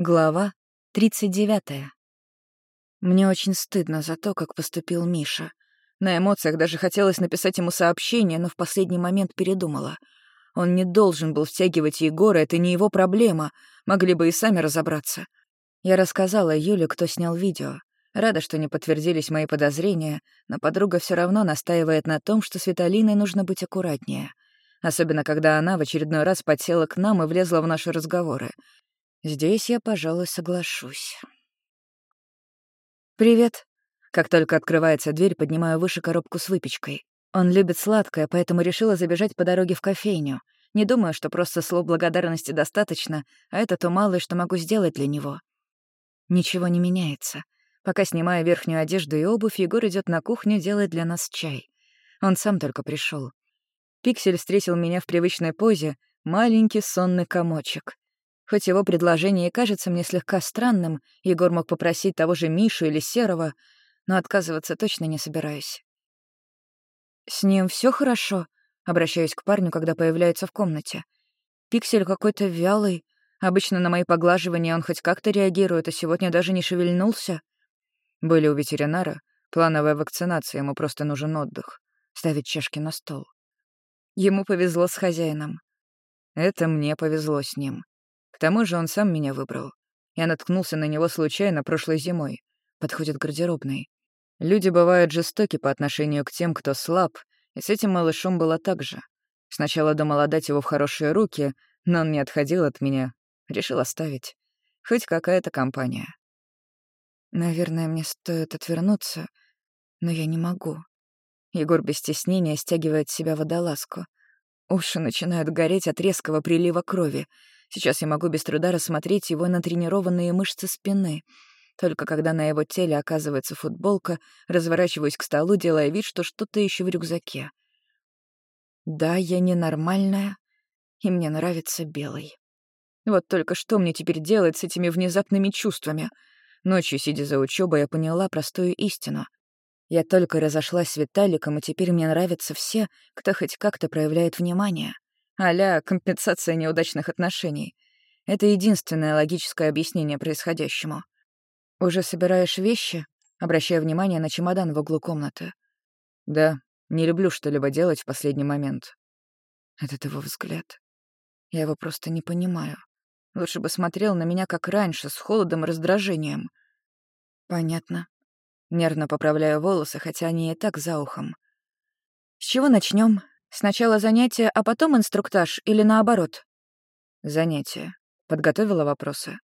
Глава 39. Мне очень стыдно за то, как поступил Миша. На эмоциях даже хотелось написать ему сообщение, но в последний момент передумала. Он не должен был втягивать Егора, это не его проблема. Могли бы и сами разобраться. Я рассказала Юле, кто снял видео. Рада, что не подтвердились мои подозрения, но подруга все равно настаивает на том, что с Виталиной нужно быть аккуратнее. Особенно, когда она в очередной раз подсела к нам и влезла в наши разговоры — Здесь я, пожалуй, соглашусь. «Привет». Как только открывается дверь, поднимаю выше коробку с выпечкой. Он любит сладкое, поэтому решила забежать по дороге в кофейню. Не думаю, что просто слов благодарности достаточно, а это то малое, что могу сделать для него. Ничего не меняется. Пока снимаю верхнюю одежду и обувь, Егор идет на кухню делать для нас чай. Он сам только пришел. Пиксель встретил меня в привычной позе, маленький сонный комочек. Хоть его предложение и кажется мне слегка странным, Егор мог попросить того же Мишу или Серого, но отказываться точно не собираюсь. «С ним все хорошо?» — обращаюсь к парню, когда появляется в комнате. «Пиксель какой-то вялый. Обычно на мои поглаживания он хоть как-то реагирует, а сегодня даже не шевельнулся». Были у ветеринара. Плановая вакцинация, ему просто нужен отдых. Ставить чашки на стол. Ему повезло с хозяином. Это мне повезло с ним. К тому же он сам меня выбрал. Я наткнулся на него случайно прошлой зимой. Подходит гардеробный. Люди бывают жестоки по отношению к тем, кто слаб, и с этим малышом было так же. Сначала думал отдать его в хорошие руки, но он не отходил от меня. Решил оставить. Хоть какая-то компания. Наверное, мне стоит отвернуться, но я не могу. Егор без стеснения стягивает себя водолазку. Уши начинают гореть от резкого прилива крови. Сейчас я могу без труда рассмотреть его натренированные мышцы спины. Только когда на его теле оказывается футболка, разворачиваюсь к столу, делая вид, что что-то еще в рюкзаке. Да, я ненормальная, и мне нравится белый. Вот только что мне теперь делать с этими внезапными чувствами? Ночью, сидя за учебой, я поняла простую истину. Я только разошлась с Виталиком, и теперь мне нравятся все, кто хоть как-то проявляет внимание а компенсация неудачных отношений. Это единственное логическое объяснение происходящему. «Уже собираешь вещи?» обращая внимание на чемодан в углу комнаты. «Да, не люблю что-либо делать в последний момент». Этот его взгляд. Я его просто не понимаю. Лучше бы смотрел на меня как раньше, с холодом и раздражением. Понятно. Нервно поправляю волосы, хотя они и так за ухом. С чего начнем? Сначала занятия, а потом инструктаж или наоборот? Занятия. Подготовила вопросы.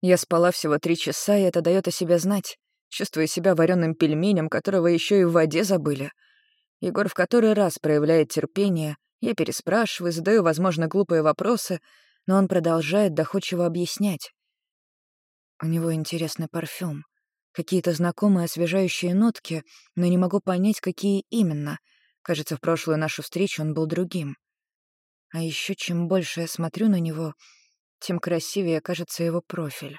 Я спала всего три часа, и это дает о себе знать. Чувствую себя вареным пельменем, которого еще и в воде забыли. Егор в который раз проявляет терпение, я переспрашиваю, задаю, возможно, глупые вопросы, но он продолжает доходчиво объяснять. У него интересный парфюм. Какие-то знакомые освежающие нотки, но не могу понять, какие именно — Кажется, в прошлую нашу встречу он был другим. А еще чем больше я смотрю на него, тем красивее кажется его профиль.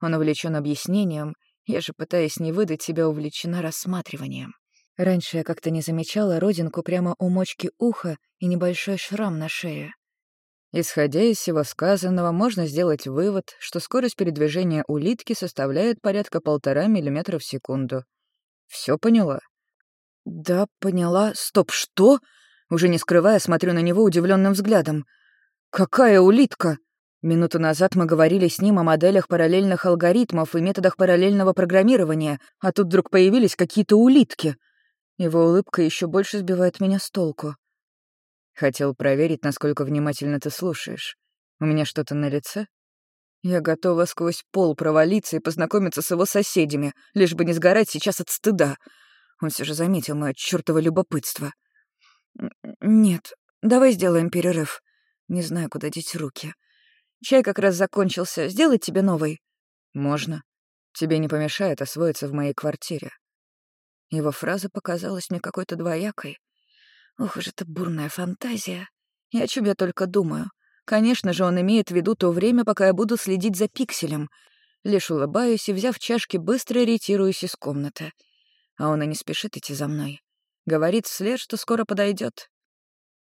Он увлечен объяснением, я же, пытаясь не выдать себя, увлечена рассматриванием. Раньше я как-то не замечала родинку прямо у мочки уха и небольшой шрам на шее. Исходя из всего сказанного, можно сделать вывод, что скорость передвижения улитки составляет порядка полтора миллиметра в секунду. Все поняла? «Да, поняла. Стоп, что?» Уже не скрывая, смотрю на него удивленным взглядом. «Какая улитка?» Минуту назад мы говорили с ним о моделях параллельных алгоритмов и методах параллельного программирования, а тут вдруг появились какие-то улитки. Его улыбка еще больше сбивает меня с толку. Хотел проверить, насколько внимательно ты слушаешь. У меня что-то на лице? Я готова сквозь пол провалиться и познакомиться с его соседями, лишь бы не сгорать сейчас от стыда. Он все же заметил мое чёртово любопытство. «Нет, давай сделаем перерыв. Не знаю, куда деть руки. Чай как раз закончился. Сделать тебе новый?» «Можно. Тебе не помешает освоиться в моей квартире». Его фраза показалась мне какой-то двоякой. Ох уж эта бурная фантазия. И о чем я только думаю. Конечно же, он имеет в виду то время, пока я буду следить за пикселем. Лишь улыбаюсь и, взяв чашки, быстро ретируюсь из комнаты — а он и не спешит идти за мной. Говорит вслед, что скоро подойдет.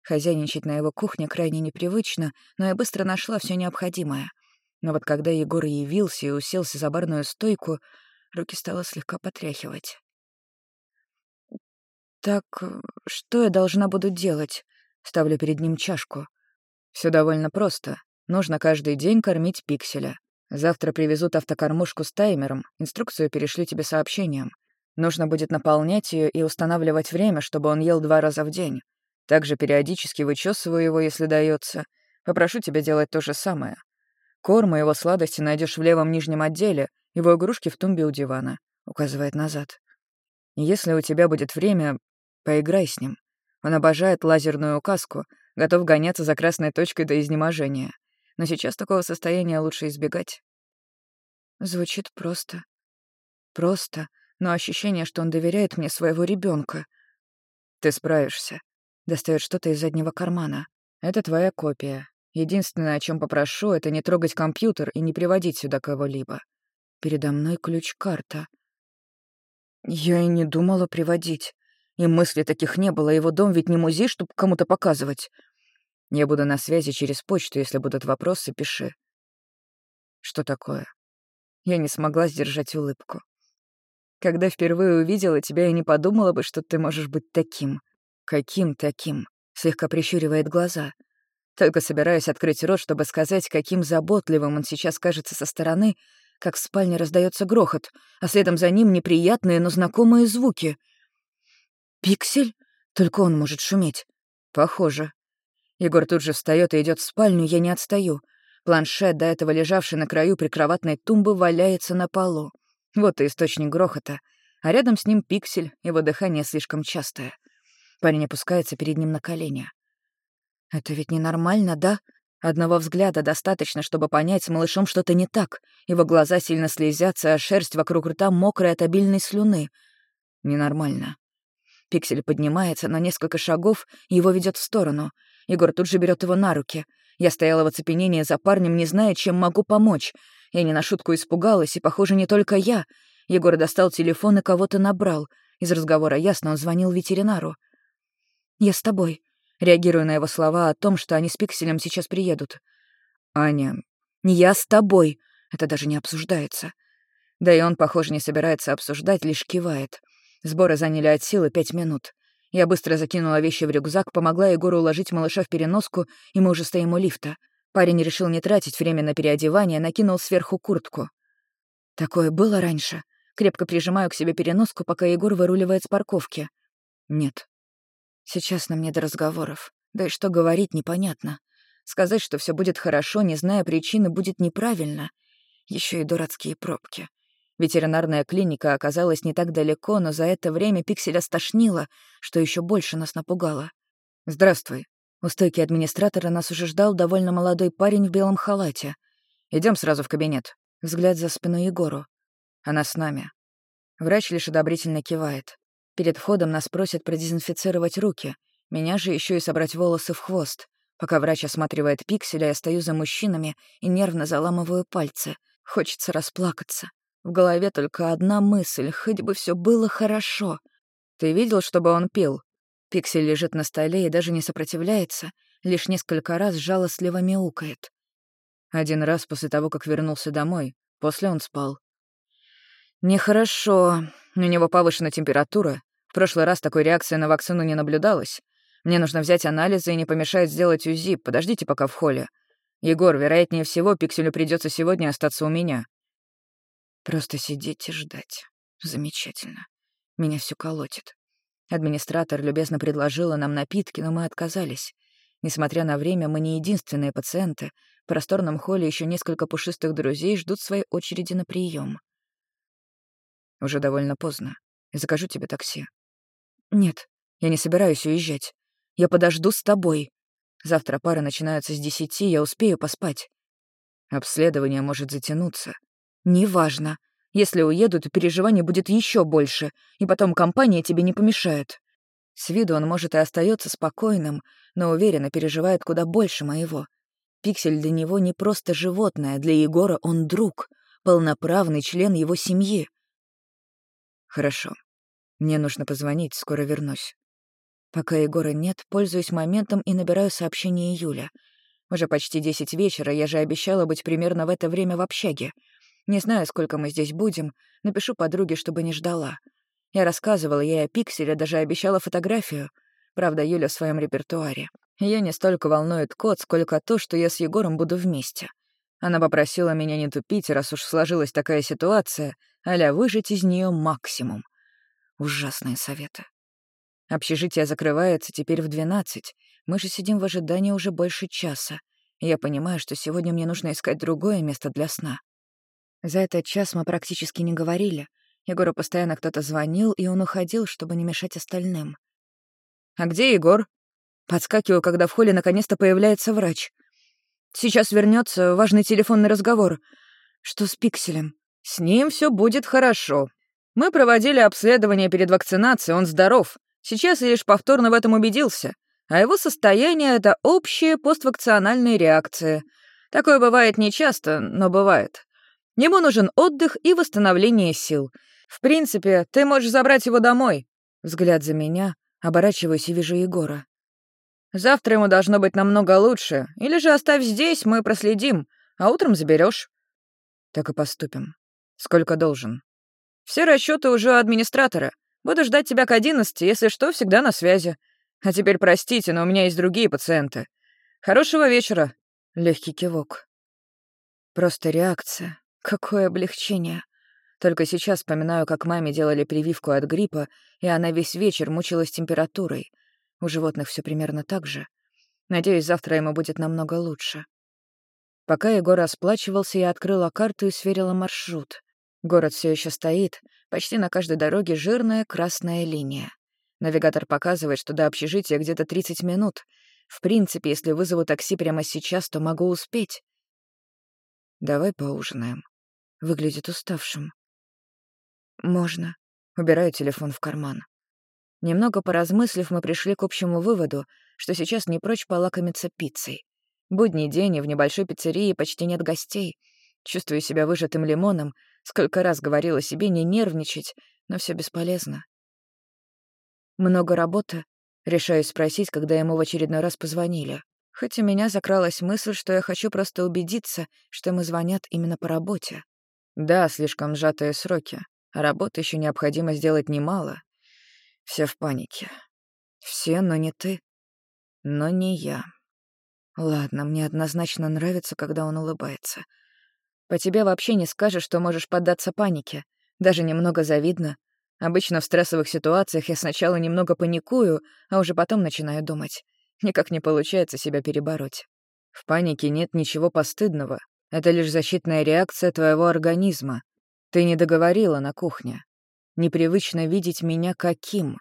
Хозяйничать на его кухне крайне непривычно, но я быстро нашла все необходимое. Но вот когда Егор явился и уселся за барную стойку, руки стало слегка потряхивать. «Так, что я должна буду делать?» Ставлю перед ним чашку. Все довольно просто. Нужно каждый день кормить пикселя. Завтра привезут автокормушку с таймером, инструкцию перешлю тебе сообщением. Нужно будет наполнять ее и устанавливать время, чтобы он ел два раза в день. Также периодически вычесываю его, если дается. Попрошу тебя делать то же самое. Корм и его сладости найдешь в левом нижнем отделе, его игрушки в тумбе у дивана, указывает назад. Если у тебя будет время, поиграй с ним. Он обожает лазерную указку, готов гоняться за красной точкой до изнеможения. Но сейчас такого состояния лучше избегать. Звучит просто. Просто, но ощущение, что он доверяет мне своего ребенка. Ты справишься. Достает что-то из заднего кармана. Это твоя копия. Единственное, о чем попрошу, это не трогать компьютер и не приводить сюда кого-либо. Передо мной ключ-карта. Я и не думала приводить. И мысли таких не было, его дом ведь не музей, чтобы кому-то показывать. Я буду на связи через почту, если будут вопросы, пиши. Что такое? Я не смогла сдержать улыбку. Когда впервые увидела тебя, я не подумала бы, что ты можешь быть таким. Каким таким? Слегка прищуривает глаза. Только собираюсь открыть рот, чтобы сказать, каким заботливым он сейчас кажется со стороны, как в спальне раздается грохот, а следом за ним неприятные, но знакомые звуки. «Пиксель? Только он может шуметь». «Похоже». Егор тут же встает и идет в спальню, я не отстаю. Планшет, до этого лежавший на краю прикроватной тумбы, валяется на полу. Вот и источник грохота. А рядом с ним пиксель, его дыхание слишком частое. Парень опускается перед ним на колени. «Это ведь ненормально, да? Одного взгляда достаточно, чтобы понять, с малышом что-то не так. Его глаза сильно слезятся, а шерсть вокруг рта мокрая от обильной слюны. Ненормально. Пиксель поднимается на несколько шагов, его ведет в сторону. Егор тут же берет его на руки. Я стояла в оцепенении за парнем, не зная, чем могу помочь. Я не на шутку испугалась, и, похоже, не только я. Егор достал телефон и кого-то набрал. Из разговора ясно, он звонил ветеринару. «Я с тобой», реагируя на его слова о том, что они с Пикселем сейчас приедут. «Аня, не я с тобой», это даже не обсуждается. Да и он, похоже, не собирается обсуждать, лишь кивает. Сборы заняли от силы пять минут. Я быстро закинула вещи в рюкзак, помогла Егору уложить малыша в переноску, и мы уже стоим у лифта. Парень решил не тратить время на переодевание, накинул сверху куртку. Такое было раньше. Крепко прижимаю к себе переноску, пока Егор выруливает с парковки. Нет. Сейчас нам не до разговоров. Да и что говорить, непонятно. Сказать, что все будет хорошо, не зная причины, будет неправильно. Еще и дурацкие пробки. Ветеринарная клиника оказалась не так далеко, но за это время Пикселя стошнило, что еще больше нас напугало. «Здравствуй». У стойки администратора нас уже ждал довольно молодой парень в белом халате. Идем сразу в кабинет». Взгляд за спину Егору. Она с нами. Врач лишь одобрительно кивает. Перед входом нас просят продезинфицировать руки. Меня же еще и собрать волосы в хвост. Пока врач осматривает пикселя, я стою за мужчинами и нервно заламываю пальцы. Хочется расплакаться. В голове только одна мысль, хоть бы все было хорошо. Ты видел, чтобы он пил? Пиксель лежит на столе и даже не сопротивляется, лишь несколько раз жалостливо мяукает. Один раз после того, как вернулся домой, после он спал. Нехорошо. У него повышена температура. В прошлый раз такой реакции на вакцину не наблюдалось. Мне нужно взять анализы и не помешает сделать УЗИ. Подождите пока в холле. Егор, вероятнее всего, Пикселю придется сегодня остаться у меня. Просто сидеть и ждать. Замечательно. Меня все колотит. Администратор любезно предложила нам напитки, но мы отказались. Несмотря на время, мы не единственные пациенты. В просторном холле еще несколько пушистых друзей ждут своей очереди на прием. Уже довольно поздно. Закажу тебе такси. Нет, я не собираюсь уезжать. Я подожду с тобой. Завтра пара начинается с десяти, я успею поспать. Обследование может затянуться. «Неважно. Если уеду, то переживаний будет еще больше, и потом компания тебе не помешает». С виду он, может, и остается спокойным, но уверенно переживает куда больше моего. Пиксель для него не просто животное, для Егора он друг, полноправный член его семьи. «Хорошо. Мне нужно позвонить, скоро вернусь». Пока Егора нет, пользуюсь моментом и набираю сообщение Юля. Уже почти десять вечера, я же обещала быть примерно в это время в общаге. Не знаю, сколько мы здесь будем, напишу подруге, чтобы не ждала. Я рассказывала ей о пикселе, даже обещала фотографию. Правда, Юля в своем репертуаре. Ее не столько волнует кот, сколько то, что я с Егором буду вместе. Она попросила меня не тупить, раз уж сложилась такая ситуация, аля выжить из нее максимум. Ужасные советы. Общежитие закрывается теперь в двенадцать. Мы же сидим в ожидании уже больше часа. я понимаю, что сегодня мне нужно искать другое место для сна. За этот час мы практически не говорили. Егору постоянно кто-то звонил, и он уходил, чтобы не мешать остальным. «А где Егор?» Подскакиваю, когда в холле наконец-то появляется врач. Сейчас вернется важный телефонный разговор. Что с пикселем? С ним все будет хорошо. Мы проводили обследование перед вакцинацией, он здоров. Сейчас я лишь повторно в этом убедился. А его состояние — это общая поствакциональная реакция. Такое бывает нечасто, но бывает. Ему нужен отдых и восстановление сил. В принципе, ты можешь забрать его домой. Взгляд за меня, оборачиваюсь и вижу Егора. Завтра ему должно быть намного лучше. Или же оставь здесь, мы проследим, а утром заберешь. Так и поступим. Сколько должен? Все расчеты уже у администратора. Буду ждать тебя к одиннадцати, если что, всегда на связи. А теперь простите, но у меня есть другие пациенты. Хорошего вечера. Легкий кивок. Просто реакция. Какое облегчение. Только сейчас вспоминаю, как маме делали прививку от гриппа, и она весь вечер мучилась температурой. У животных все примерно так же. Надеюсь, завтра ему будет намного лучше. Пока Егор расплачивался, я открыла карту и сверила маршрут. Город все еще стоит, почти на каждой дороге жирная красная линия. Навигатор показывает, что до общежития где-то 30 минут. В принципе, если вызову такси прямо сейчас, то могу успеть. Давай поужинаем. Выглядит уставшим. Можно. Убираю телефон в карман. Немного поразмыслив, мы пришли к общему выводу, что сейчас не прочь полакомиться пиццей. Будний день, и в небольшой пиццерии почти нет гостей. Чувствую себя выжатым лимоном. Сколько раз говорила себе не нервничать, но все бесполезно. Много работы? Решаюсь спросить, когда ему в очередной раз позвонили. Хоть у меня закралась мысль, что я хочу просто убедиться, что ему звонят именно по работе. Да, слишком сжатые сроки. А работы еще необходимо сделать немало. Все в панике. Все, но не ты. Но не я. Ладно, мне однозначно нравится, когда он улыбается. По тебе вообще не скажешь, что можешь поддаться панике. Даже немного завидно. Обычно в стрессовых ситуациях я сначала немного паникую, а уже потом начинаю думать. Никак не получается себя перебороть. В панике нет ничего постыдного. Это лишь защитная реакция твоего организма. Ты не договорила на кухне. Непривычно видеть меня каким.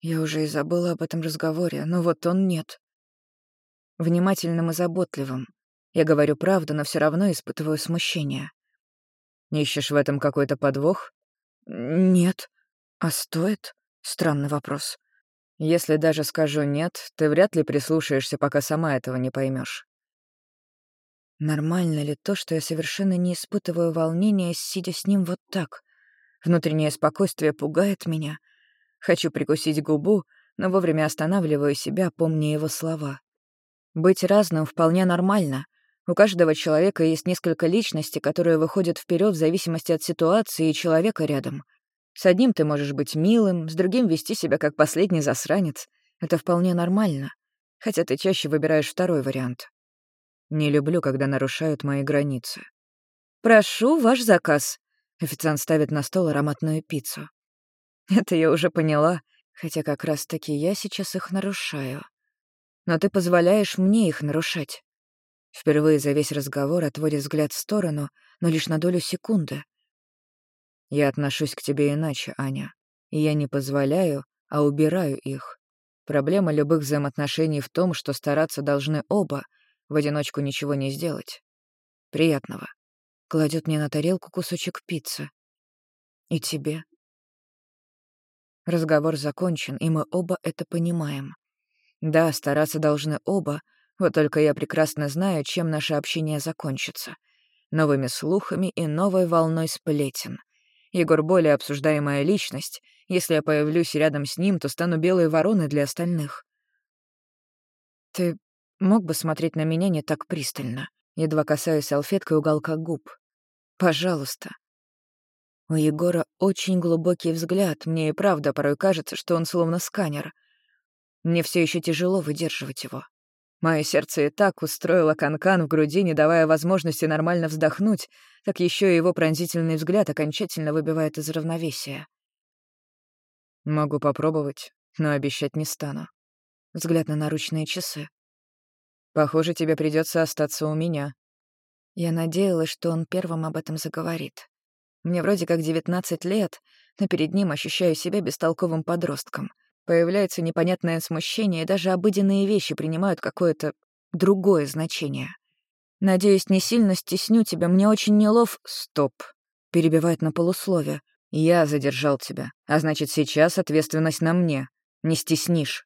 Я уже и забыла об этом разговоре, но вот он нет. Внимательным и заботливым. Я говорю правду, но все равно испытываю смущение. Ищешь в этом какой-то подвох? Нет. А стоит? Странный вопрос. Если даже скажу «нет», ты вряд ли прислушаешься, пока сама этого не поймешь. Нормально ли то, что я совершенно не испытываю волнения, сидя с ним вот так? Внутреннее спокойствие пугает меня. Хочу прикусить губу, но вовремя останавливаю себя, помня его слова. Быть разным вполне нормально. У каждого человека есть несколько личностей, которые выходят вперед в зависимости от ситуации и человека рядом. С одним ты можешь быть милым, с другим вести себя как последний засранец. Это вполне нормально. Хотя ты чаще выбираешь второй вариант. Не люблю, когда нарушают мои границы. «Прошу, ваш заказ», Официант ставит на стол ароматную пиццу. Это я уже поняла, хотя как раз-таки я сейчас их нарушаю. Но ты позволяешь мне их нарушать. Впервые за весь разговор отводит взгляд в сторону, но лишь на долю секунды. Я отношусь к тебе иначе, Аня. И я не позволяю, а убираю их. Проблема любых взаимоотношений в том, что стараться должны оба, в одиночку ничего не сделать. Приятного кладет мне на тарелку кусочек пиццы. И тебе. Разговор закончен, и мы оба это понимаем. Да, стараться должны оба, вот только я прекрасно знаю, чем наше общение закончится. Новыми слухами и новой волной сплетен. Егор более обсуждаемая личность. Если я появлюсь рядом с ним, то стану белой вороной для остальных. Ты мог бы смотреть на меня не так пристально, едва касаясь салфеткой уголка губ. Пожалуйста. У Егора очень глубокий взгляд, мне и правда порой кажется, что он словно сканер. Мне все еще тяжело выдерживать его. Мое сердце и так устроило канкан -кан в груди, не давая возможности нормально вздохнуть, так еще и его пронзительный взгляд окончательно выбивает из равновесия. Могу попробовать, но обещать не стану. Взгляд на наручные часы. Похоже, тебе придется остаться у меня. Я надеялась, что он первым об этом заговорит. Мне вроде как 19 лет, но перед ним ощущаю себя бестолковым подростком — Появляется непонятное смущение, и даже обыденные вещи принимают какое-то другое значение. Надеюсь, не сильно стесню тебя, мне очень нелов... Стоп. Перебивает на полуслове. Я задержал тебя, а значит, сейчас ответственность на мне. Не стеснишь.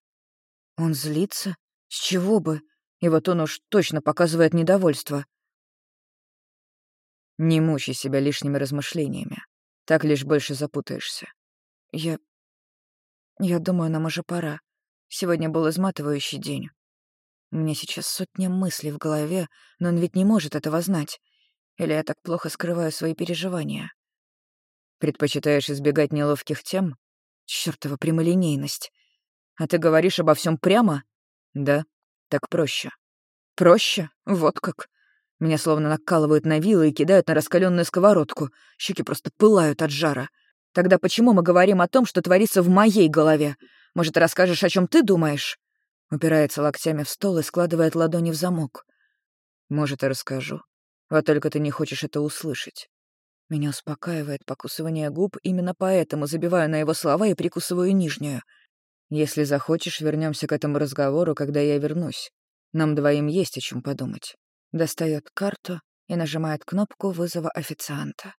Он злится? С чего бы? И вот он уж точно показывает недовольство. Не мучай себя лишними размышлениями. Так лишь больше запутаешься. Я я думаю, нам уже пора. Сегодня был изматывающий день. Меня сейчас сотня мыслей в голове, но он ведь не может этого знать. Или я так плохо скрываю свои переживания? Предпочитаешь избегать неловких тем? Чёртова прямолинейность. А ты говоришь обо всем прямо? Да, так проще. Проще? Вот как. Меня словно накалывают на вилы и кидают на раскаленную сковородку. Щеки просто пылают от жара. Тогда почему мы говорим о том, что творится в моей голове? Может, расскажешь, о чем ты думаешь?» Упирается локтями в стол и складывает ладони в замок. «Может, и расскажу. Вот только ты не хочешь это услышать». Меня успокаивает покусывание губ, именно поэтому забиваю на его слова и прикусываю нижнюю. «Если захочешь, вернемся к этому разговору, когда я вернусь. Нам двоим есть о чем подумать». Достает карту и нажимает кнопку вызова официанта.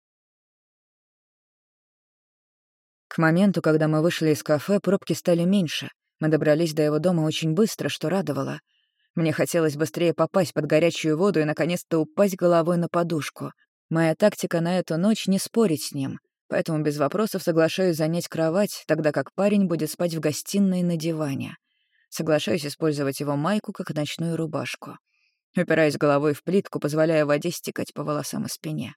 К моменту, когда мы вышли из кафе, пробки стали меньше. Мы добрались до его дома очень быстро, что радовало. Мне хотелось быстрее попасть под горячую воду и, наконец-то, упасть головой на подушку. Моя тактика на эту ночь — не спорить с ним, поэтому без вопросов соглашаюсь занять кровать, тогда как парень будет спать в гостиной на диване. Соглашаюсь использовать его майку как ночную рубашку. Упираюсь головой в плитку, позволяя воде стекать по волосам и спине.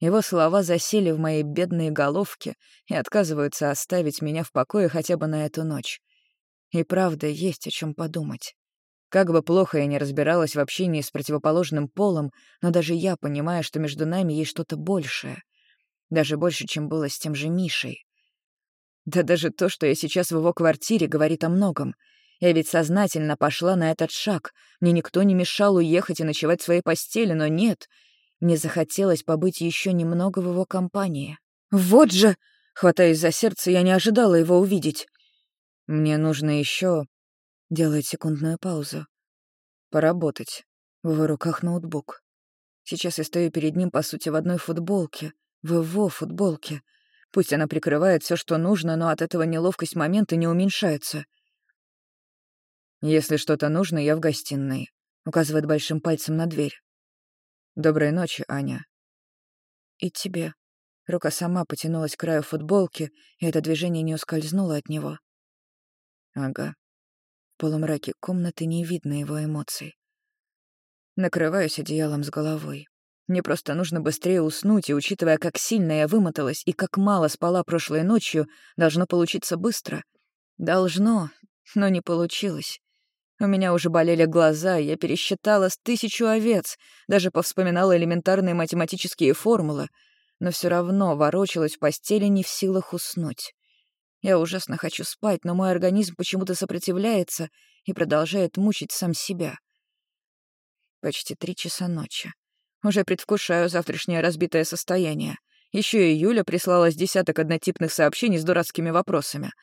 Его слова засели в моей бедной головке и отказываются оставить меня в покое хотя бы на эту ночь. И правда, есть о чем подумать. Как бы плохо я ни разбиралась в общении с противоположным полом, но даже я понимаю, что между нами есть что-то большее. Даже больше, чем было с тем же Мишей. Да даже то, что я сейчас в его квартире, говорит о многом. Я ведь сознательно пошла на этот шаг. Мне никто не мешал уехать и ночевать в своей постели, но нет — мне захотелось побыть еще немного в его компании. «Вот же!» — хватаясь за сердце, я не ожидала его увидеть. «Мне нужно еще...» — делает секундную паузу. «Поработать». В его руках ноутбук. Сейчас я стою перед ним, по сути, в одной футболке. В его футболке. Пусть она прикрывает все, что нужно, но от этого неловкость момента не уменьшается. «Если что-то нужно, я в гостиной», — указывает большим пальцем на дверь. «Доброй ночи, Аня». «И тебе». Рука сама потянулась к краю футболки, и это движение не ускользнуло от него. «Ага». В полумраке комнаты не видно его эмоций. Накрываюсь одеялом с головой. Мне просто нужно быстрее уснуть, и, учитывая, как сильно я вымоталась и как мало спала прошлой ночью, должно получиться быстро. Должно, но не получилось. У меня уже болели глаза, я пересчитала с тысячу овец, даже повспоминала элементарные математические формулы, но все равно ворочалась в постели не в силах уснуть. Я ужасно хочу спать, но мой организм почему-то сопротивляется и продолжает мучить сам себя. Почти три часа ночи. Уже предвкушаю завтрашнее разбитое состояние. Еще и Юля прислала с десяток однотипных сообщений с дурацкими вопросами —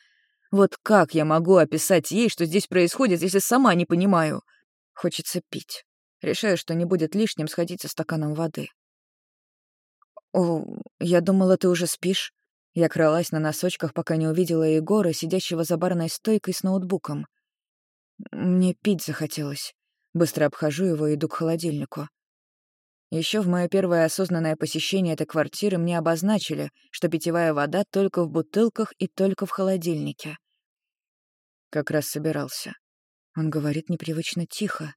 вот как я могу описать ей, что здесь происходит, если сама не понимаю? Хочется пить. Решаю, что не будет лишним сходить со стаканом воды. «О, я думала, ты уже спишь». Я кралась на носочках, пока не увидела Егора, сидящего за барной стойкой с ноутбуком. Мне пить захотелось. Быстро обхожу его и иду к холодильнику. Еще в мое первое осознанное посещение этой квартиры мне обозначили, что питьевая вода только в бутылках и только в холодильнике. Как раз собирался. Он говорит непривычно тихо.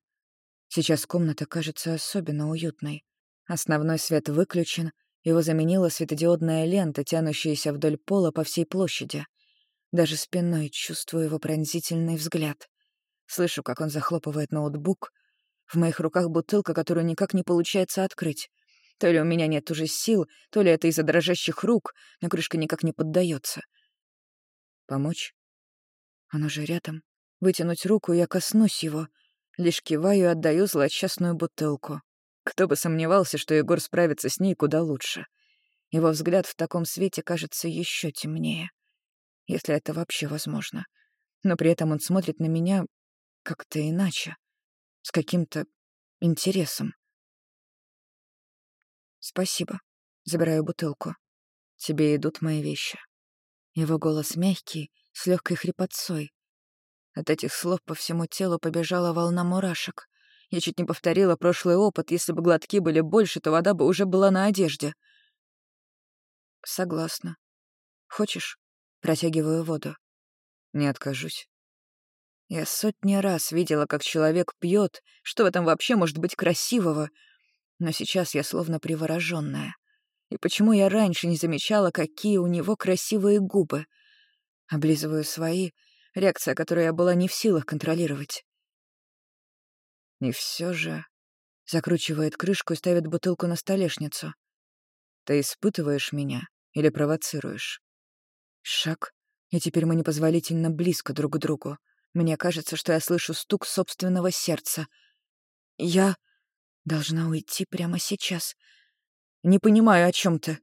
Сейчас комната кажется особенно уютной. Основной свет выключен, его заменила светодиодная лента, тянущаяся вдоль пола по всей площади. Даже спиной чувствую его пронзительный взгляд. Слышу, как он захлопывает ноутбук. В моих руках бутылка, которую никак не получается открыть. То ли у меня нет уже сил, то ли это из-за дрожащих рук, но крышка никак не поддается. Помочь? Он уже рядом. Вытянуть руку, я коснусь его. Лишь киваю и отдаю злосчастную бутылку. Кто бы сомневался, что Егор справится с ней куда лучше. Его взгляд в таком свете кажется еще темнее. Если это вообще возможно. Но при этом он смотрит на меня как-то иначе. С каким-то интересом. «Спасибо». Забираю бутылку. «Тебе идут мои вещи». Его голос мягкий, с легкой хрипотцой. От этих слов по всему телу побежала волна мурашек. Я чуть не повторила прошлый опыт. Если бы глотки были больше, то вода бы уже была на одежде. Согласна. Хочешь? Протягиваю воду. Не откажусь. Я сотни раз видела, как человек пьет, что в этом вообще может быть красивого. Но сейчас я словно привороженная. И почему я раньше не замечала, какие у него красивые губы? Облизываю свои, реакция, которую я была не в силах контролировать. И все же... Закручивает крышку и ставит бутылку на столешницу. Ты испытываешь меня или провоцируешь? Шаг, и теперь мы непозволительно близко друг к другу. Мне кажется, что я слышу стук собственного сердца. Я должна уйти прямо сейчас. Не понимаю, о чем ты.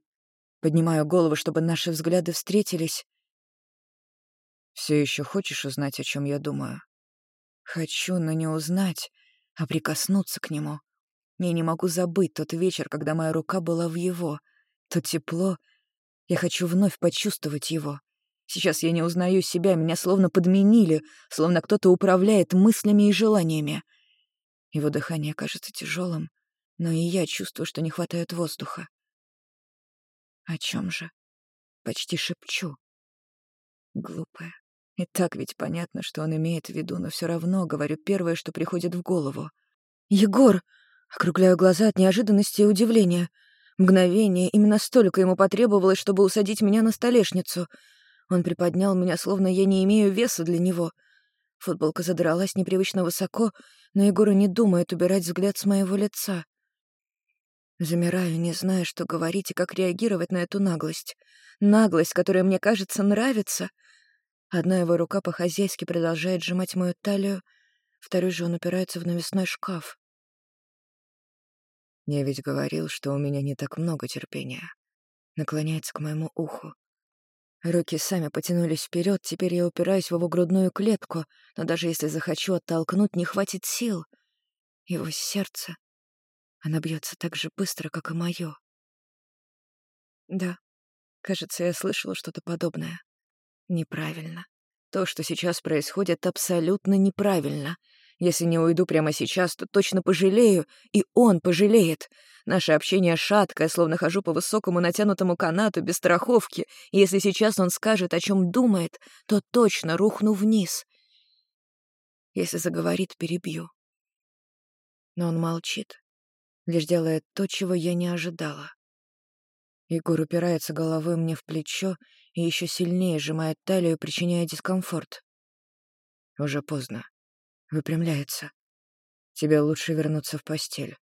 Поднимаю голову, чтобы наши взгляды встретились. Все еще хочешь узнать, о чем я думаю? Хочу, но не узнать а прикоснуться к нему. Я не могу забыть тот вечер, когда моя рука была в его. То тепло. Я хочу вновь почувствовать его. Сейчас я не узнаю себя, меня словно подменили, словно кто-то управляет мыслями и желаниями. Его дыхание кажется тяжелым, но и я чувствую, что не хватает воздуха. О чем же? Почти шепчу. Глупая. И так ведь понятно, что он имеет в виду, но все равно говорю первое, что приходит в голову. «Егор!» — округляю глаза от неожиданности и удивления. Мгновение, именно столько ему потребовалось, чтобы усадить меня на столешницу. Он приподнял меня, словно я не имею веса для него. Футболка задралась непривычно высоко, но Егор не думает убирать взгляд с моего лица. Замираю, не зная, что говорить и как реагировать на эту наглость. Наглость, которая мне кажется нравится — Одна его рука по-хозяйски продолжает сжимать мою талию, второй же он упирается в навесной шкаф. Я ведь говорил, что у меня не так много терпения. Наклоняется к моему уху. Руки сами потянулись вперед, теперь я упираюсь в его грудную клетку, но даже если захочу оттолкнуть, не хватит сил. Его сердце, оно бьется так же быстро, как и мое. Да, кажется, я слышала что-то подобное. Неправильно. То, что сейчас происходит, абсолютно неправильно. Если не уйду прямо сейчас, то точно пожалею, и он пожалеет. Наше общение шаткое, словно хожу по высокому натянутому канату без страховки, и если сейчас он скажет, о чем думает, то точно рухну вниз. Если заговорит, перебью. Но он молчит, лишь делает то, чего я не ожидала. Егор упирается головой мне в плечо и еще сильнее сжимает талию, причиняя дискомфорт. Уже поздно. Выпрямляется. Тебе лучше вернуться в постель.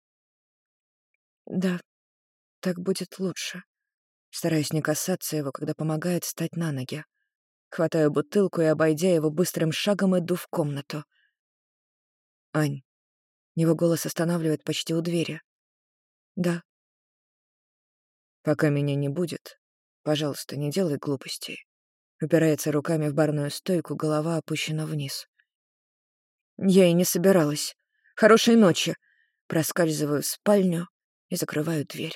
Да, так будет лучше. Стараюсь не касаться его, когда помогает встать на ноги. Хватаю бутылку и, обойдя его быстрым шагом, иду в комнату. «Ань». Его голос останавливает почти у двери. «Да». Пока меня не будет, пожалуйста, не делай глупостей. Упирается руками в барную стойку, голова опущена вниз. Я и не собиралась. Хорошей ночи. Проскальзываю в спальню и закрываю дверь.